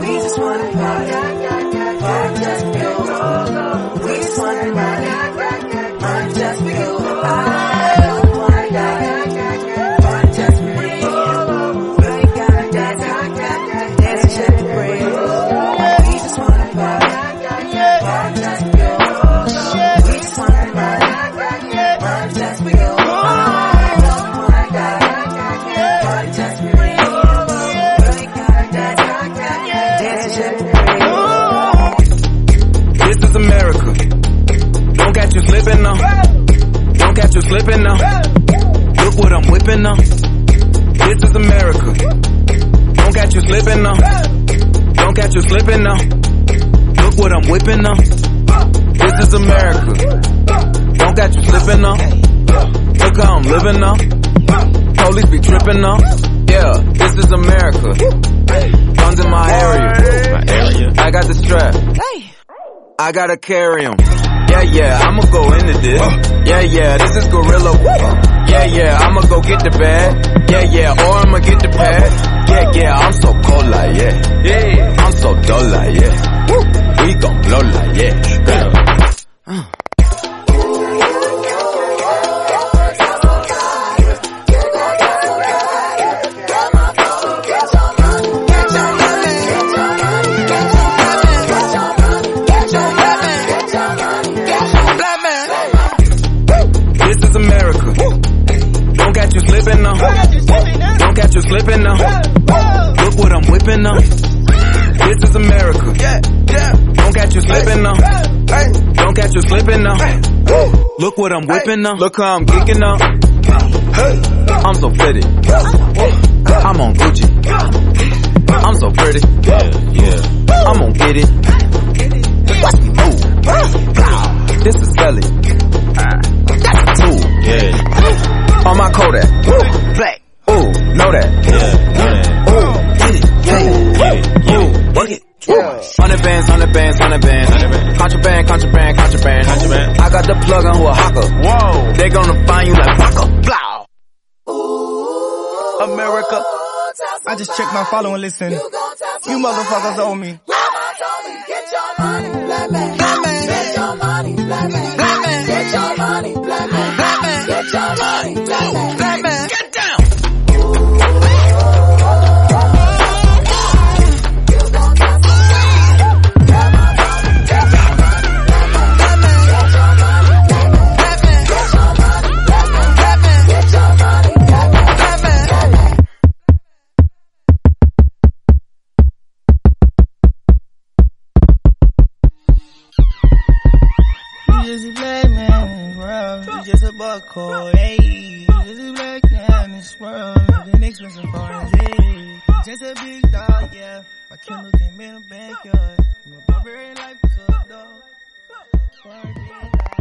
We just wanna party. We just wanna party. Is America. Don't catch you slipping now. Don't catch you slipping now. Look what I'm whipping now. This is America. Don't catch you slipping now. Don't catch you slipping now. Look what I'm whipping now. This is America. Don't catch you slipping now. Look how I'm living now. Police be tripping now. Yeah, this is America. Guns in my area. My area. I got the strap. I gotta carry 'em. Yeah, yeah, I'ma go into this. Yeah, yeah, this is gorilla. Yeah, yeah, I'ma go get the bag. Yeah, yeah, or I'ma get the pad. Yeah, yeah, I'm so cold like yeah. Yeah, I'm so This is America. Don't catch you slipping now. Don't catch you slipping now. Look what I'm whipping now. This is America. Don't catch you slipping now. Don't catch you slipping now. Look what I'm whipping now. Look how I'm kicking now. I'm so pretty. I'm on Gucci. I'm so pretty. Yeah, yeah. I'm gonna get it. Watch me move. This is Kelly. On my Kodak. Woo. Black. Ooh, know that. Yeah. Ooh, get it. Yeah. Ooh, work it. Yeah. Hundred bands, hundred bands, hundred bands. Contraband, contraband, contraband. Contraband. I got the plug on Oaxaca. Whoa. They gonna find you like Baka. Blow. America. I just checked my follow and listen. You motherfuckers owe me. Get your money, black man. Black man. Get your money, black man. just a black man in this world. You just a buckle, hey. Just a black man in this world. Living expensive cars, hey. Just a big dog, yeah. My Kindle came in the backyard. My Burberry life is up, dog. Burberry life.